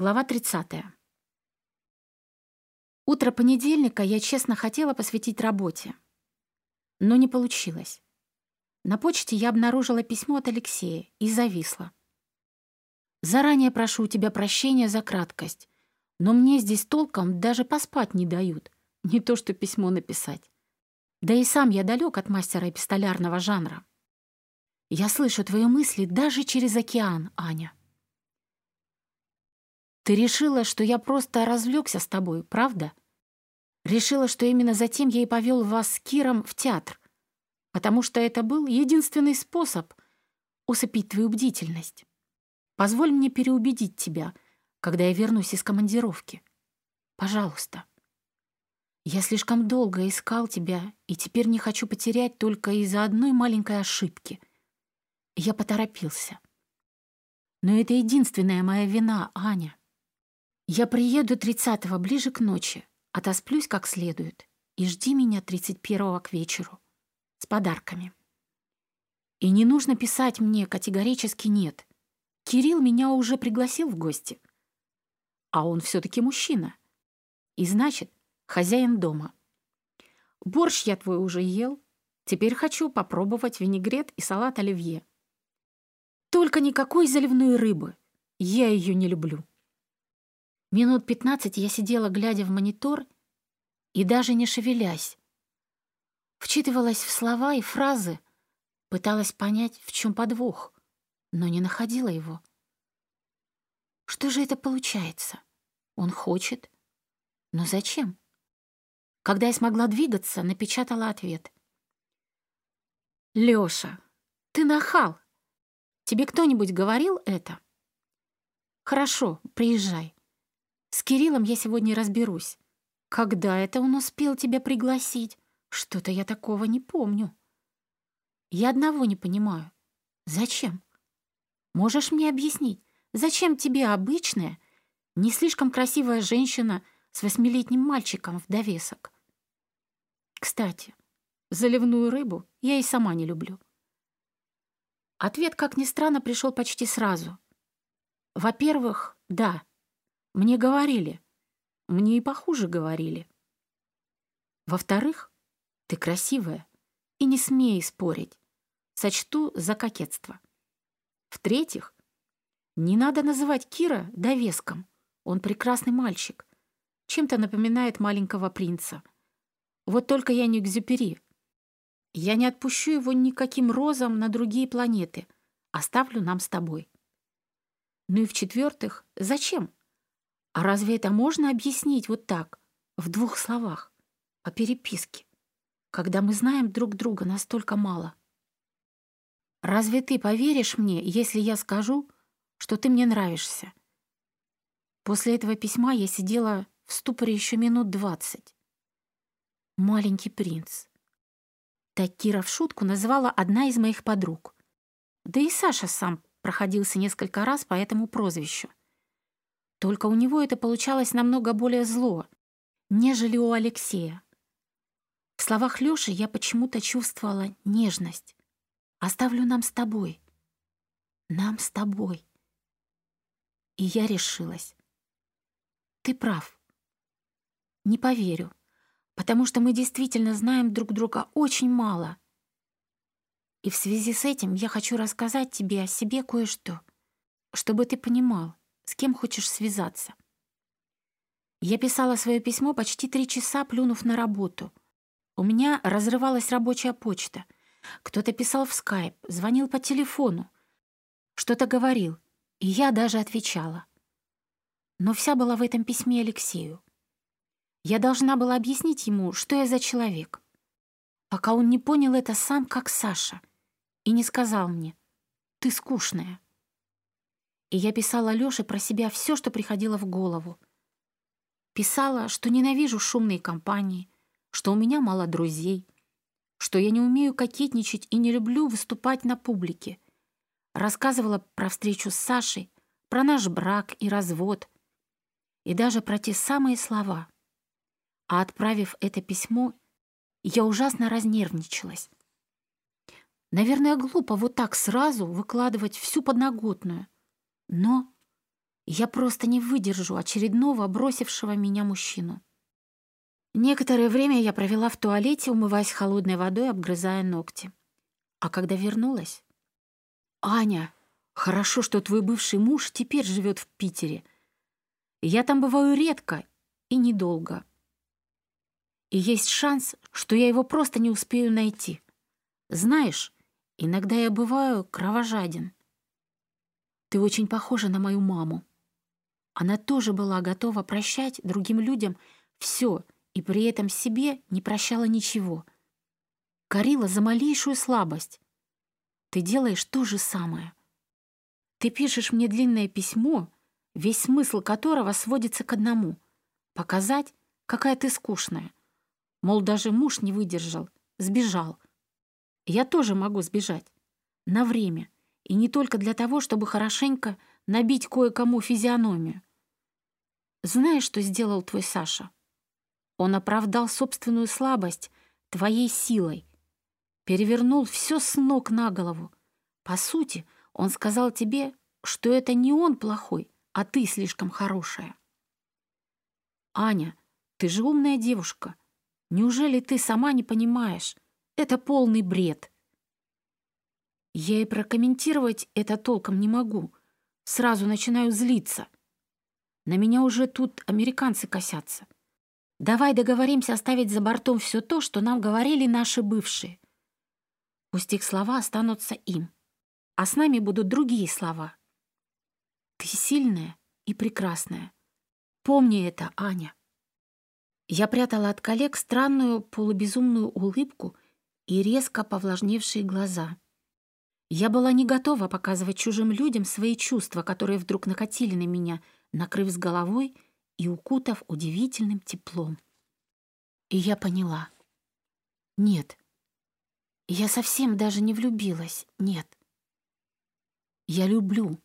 Глава 30. Утро понедельника я честно хотела посвятить работе. Но не получилось. На почте я обнаружила письмо от Алексея и зависла. «Заранее прошу у тебя прощения за краткость, но мне здесь толком даже поспать не дают, не то что письмо написать. Да и сам я далек от мастера эпистолярного жанра. Я слышу твои мысли даже через океан, Аня. Ты решила, что я просто развлекся с тобой, правда? Решила, что именно затем я и повел вас с Киром в театр, потому что это был единственный способ усыпить твою бдительность. Позволь мне переубедить тебя, когда я вернусь из командировки. Пожалуйста. Я слишком долго искал тебя и теперь не хочу потерять только из-за одной маленькой ошибки. Я поторопился. Но это единственная моя вина, Аня. Я приеду 30-го ближе к ночи, отосплюсь как следует и жди меня 31-го к вечеру с подарками. И не нужно писать мне категорически «нет». Кирилл меня уже пригласил в гости. А он все-таки мужчина. И значит, хозяин дома. Борщ я твой уже ел. Теперь хочу попробовать винегрет и салат оливье. Только никакой заливной рыбы. Я ее не люблю. Минут пятнадцать я сидела, глядя в монитор и даже не шевелясь. Вчитывалась в слова и фразы, пыталась понять, в чем подвох, но не находила его. Что же это получается? Он хочет. Но зачем? Когда я смогла двигаться, напечатала ответ. «Лёша, ты нахал! Тебе кто-нибудь говорил это?» «Хорошо, приезжай. С Кириллом я сегодня разберусь. Когда это он успел тебя пригласить? Что-то я такого не помню. Я одного не понимаю. Зачем? Можешь мне объяснить, зачем тебе обычная, не слишком красивая женщина с восьмилетним мальчиком в довесок? Кстати, заливную рыбу я и сама не люблю. Ответ, как ни странно, пришел почти сразу. Во-первых, да, мне говорили. Мне и похуже говорили. Во-вторых, ты красивая, и не смей спорить. Сочту за кокетство. В-третьих, не надо называть Кира довеском. Он прекрасный мальчик. Чем-то напоминает маленького принца. Вот только я не Экзюпери. Я не отпущу его никаким розам на другие планеты. Оставлю нам с тобой. Ну и в-четвертых, зачем? А разве это можно объяснить вот так, в двух словах, по переписке, когда мы знаем друг друга настолько мало? Разве ты поверишь мне, если я скажу, что ты мне нравишься? После этого письма я сидела в ступоре еще минут двадцать. «Маленький принц». Так Кира в шутку называла одна из моих подруг. Да и Саша сам проходился несколько раз по этому прозвищу. Только у него это получалось намного более зло, нежели у Алексея. В словах Лёши я почему-то чувствовала нежность. «Оставлю нам с тобой. Нам с тобой». И я решилась. Ты прав. Не поверю, потому что мы действительно знаем друг друга очень мало. И в связи с этим я хочу рассказать тебе о себе кое-что, чтобы ты понимал, с кем хочешь связаться. Я писала свое письмо почти три часа, плюнув на работу. У меня разрывалась рабочая почта. Кто-то писал в скайп, звонил по телефону. Что-то говорил, и я даже отвечала. Но вся была в этом письме Алексею. Я должна была объяснить ему, что я за человек. Пока он не понял это сам, как Саша, и не сказал мне «ты скучная». И я писала Лёше про себя все, что приходило в голову. Писала, что ненавижу шумные компании, что у меня мало друзей, что я не умею кокетничать и не люблю выступать на публике. Рассказывала про встречу с Сашей, про наш брак и развод, и даже про те самые слова. А отправив это письмо, я ужасно разнервничалась. Наверное, глупо вот так сразу выкладывать всю подноготную — но Я просто не выдержу очередного бросившего меня мужчину. Некоторое время я провела в туалете, умываясь холодной водой, обгрызая ногти. А когда вернулась... «Аня, хорошо, что твой бывший муж теперь живет в Питере. Я там бываю редко и недолго. И есть шанс, что я его просто не успею найти. Знаешь, иногда я бываю кровожаден. Ты очень похожа на мою маму. Она тоже была готова прощать другим людям все и при этом себе не прощала ничего. Корила за малейшую слабость. Ты делаешь то же самое. Ты пишешь мне длинное письмо, весь смысл которого сводится к одному — показать, какая ты скучная. Мол, даже муж не выдержал, сбежал. Я тоже могу сбежать. На время. И не только для того, чтобы хорошенько набить кое-кому физиономию. Знаешь, что сделал твой Саша? Он оправдал собственную слабость твоей силой, перевернул все с ног на голову. По сути, он сказал тебе, что это не он плохой, а ты слишком хорошая. Аня, ты же умная девушка. Неужели ты сама не понимаешь? Это полный бред. Я и прокомментировать это толком не могу. Сразу начинаю злиться. На меня уже тут американцы косятся. Давай договоримся оставить за бортом все то, что нам говорили наши бывшие. Пусть их слова останутся им, а с нами будут другие слова. Ты сильная и прекрасная. Помни это, Аня. Я прятала от коллег странную полубезумную улыбку и резко повлажневшие глаза. Я была не готова показывать чужим людям свои чувства, которые вдруг накатили на меня — накрыв с головой и укутав удивительным теплом. И я поняла. Нет, я совсем даже не влюбилась, нет. Я люблю,